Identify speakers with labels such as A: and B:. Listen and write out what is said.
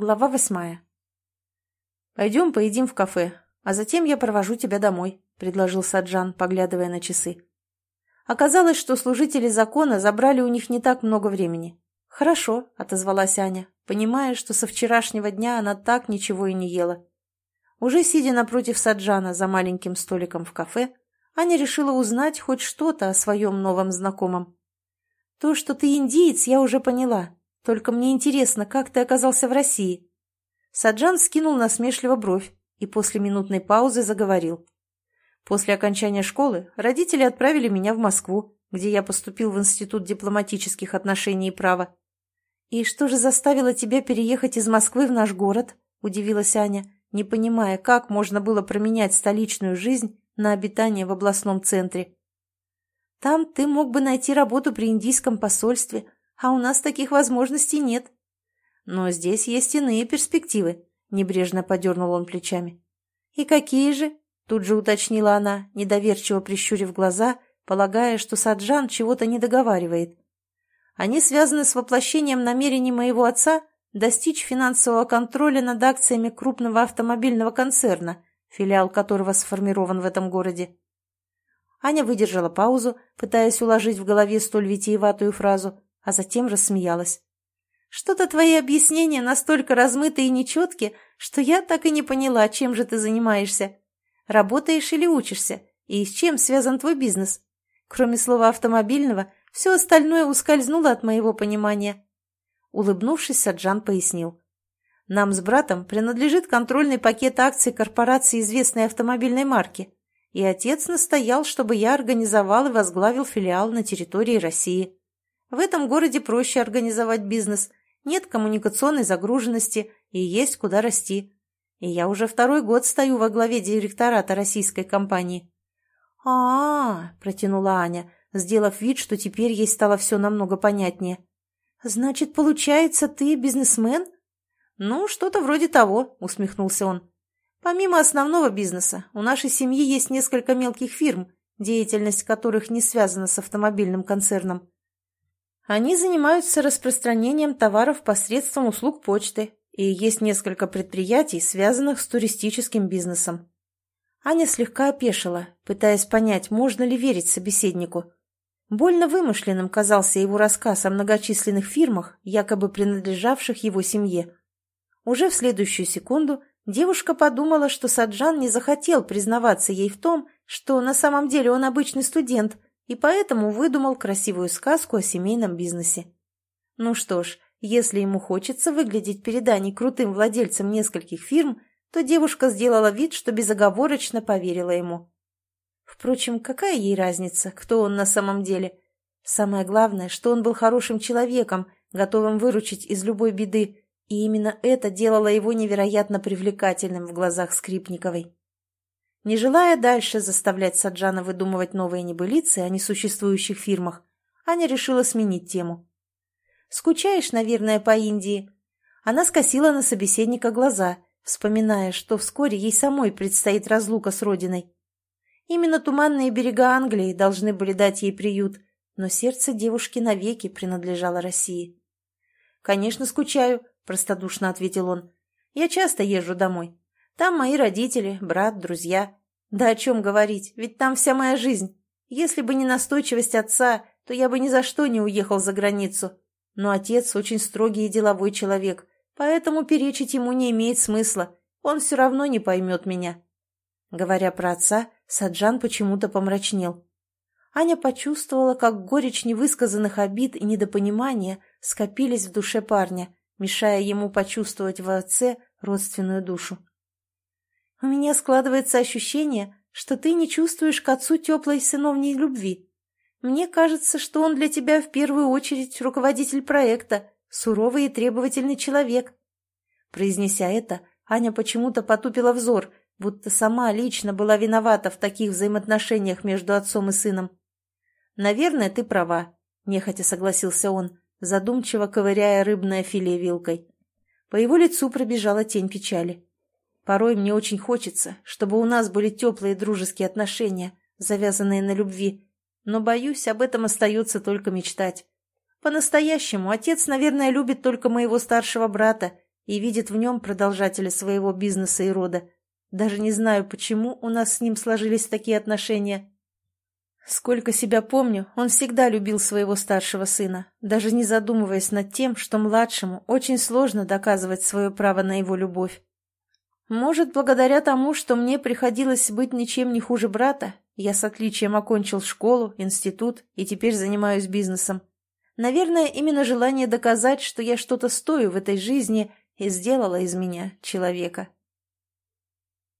A: Глава восьмая. «Пойдем поедим в кафе, а затем я провожу тебя домой», — предложил Саджан, поглядывая на часы. Оказалось, что служители закона забрали у них не так много времени. «Хорошо», — отозвалась Аня, понимая, что со вчерашнего дня она так ничего и не ела. Уже сидя напротив Саджана за маленьким столиком в кафе, Аня решила узнать хоть что-то о своем новом знакомом. «То, что ты индиец, я уже поняла», только мне интересно, как ты оказался в России?» Саджан скинул насмешливо бровь и после минутной паузы заговорил. «После окончания школы родители отправили меня в Москву, где я поступил в Институт дипломатических отношений и права. «И что же заставило тебя переехать из Москвы в наш город?» – удивилась Аня, не понимая, как можно было променять столичную жизнь на обитание в областном центре. «Там ты мог бы найти работу при индийском посольстве, а у нас таких возможностей нет. Но здесь есть иные перспективы, небрежно подернул он плечами. И какие же? Тут же уточнила она, недоверчиво прищурив глаза, полагая, что Саджан чего-то не договаривает. Они связаны с воплощением намерений моего отца достичь финансового контроля над акциями крупного автомобильного концерна, филиал которого сформирован в этом городе. Аня выдержала паузу, пытаясь уложить в голове столь витиеватую фразу, а затем рассмеялась. «Что-то твои объяснения настолько размыты и нечетки, что я так и не поняла, чем же ты занимаешься. Работаешь или учишься, и с чем связан твой бизнес? Кроме слова «автомобильного», все остальное ускользнуло от моего понимания». Улыбнувшись, Саджан пояснил. «Нам с братом принадлежит контрольный пакет акций корпорации известной автомобильной марки, и отец настоял, чтобы я организовал и возглавил филиал на территории России. В этом городе проще организовать бизнес, нет коммуникационной загруженности и есть куда расти. И я уже второй год стою во главе директората российской компании. а, -а, -а протянула Аня, сделав вид, что теперь ей стало все намного понятнее. «Значит, получается, ты бизнесмен?» «Ну, что-то вроде того», — усмехнулся он. «Помимо основного бизнеса, у нашей семьи есть несколько мелких фирм, деятельность которых не связана с автомобильным концерном. Они занимаются распространением товаров посредством услуг почты, и есть несколько предприятий, связанных с туристическим бизнесом. Аня слегка опешила, пытаясь понять, можно ли верить собеседнику. Больно вымышленным казался его рассказ о многочисленных фирмах, якобы принадлежавших его семье. Уже в следующую секунду девушка подумала, что Саджан не захотел признаваться ей в том, что на самом деле он обычный студент – и поэтому выдумал красивую сказку о семейном бизнесе. Ну что ж, если ему хочется выглядеть перед Аней крутым владельцем нескольких фирм, то девушка сделала вид, что безоговорочно поверила ему. Впрочем, какая ей разница, кто он на самом деле? Самое главное, что он был хорошим человеком, готовым выручить из любой беды, и именно это делало его невероятно привлекательным в глазах Скрипниковой. Не желая дальше заставлять Саджана выдумывать новые небылицы о несуществующих фирмах, Аня решила сменить тему. «Скучаешь, наверное, по Индии?» Она скосила на собеседника глаза, вспоминая, что вскоре ей самой предстоит разлука с родиной. Именно туманные берега Англии должны были дать ей приют, но сердце девушки навеки принадлежало России. «Конечно, скучаю», — простодушно ответил он. «Я часто езжу домой. Там мои родители, брат, друзья. Да о чем говорить, ведь там вся моя жизнь. Если бы не настойчивость отца, то я бы ни за что не уехал за границу. Но отец очень строгий и деловой человек, поэтому перечить ему не имеет смысла. Он все равно не поймет меня. Говоря про отца, Саджан почему-то помрачнел. Аня почувствовала, как горечь невысказанных обид и недопонимания скопились в душе парня, мешая ему почувствовать в отце родственную душу. У меня складывается ощущение, что ты не чувствуешь к отцу теплой сыновней любви. Мне кажется, что он для тебя в первую очередь руководитель проекта, суровый и требовательный человек. Произнеся это, Аня почему-то потупила взор, будто сама лично была виновата в таких взаимоотношениях между отцом и сыном. «Наверное, ты права», — нехотя согласился он, задумчиво ковыряя рыбное филе вилкой. По его лицу пробежала тень печали. Порой мне очень хочется, чтобы у нас были теплые дружеские отношения, завязанные на любви, но, боюсь, об этом остается только мечтать. По-настоящему отец, наверное, любит только моего старшего брата, и видит в нем продолжателя своего бизнеса и рода. Даже не знаю, почему у нас с ним сложились такие отношения. Сколько себя помню, он всегда любил своего старшего сына, даже не задумываясь над тем, что младшему очень сложно доказывать свое право на его любовь. Может, благодаря тому, что мне приходилось быть ничем не хуже брата, я с отличием окончил школу, институт и теперь занимаюсь бизнесом. Наверное, именно желание доказать, что я что-то стою в этой жизни, и сделало из меня человека.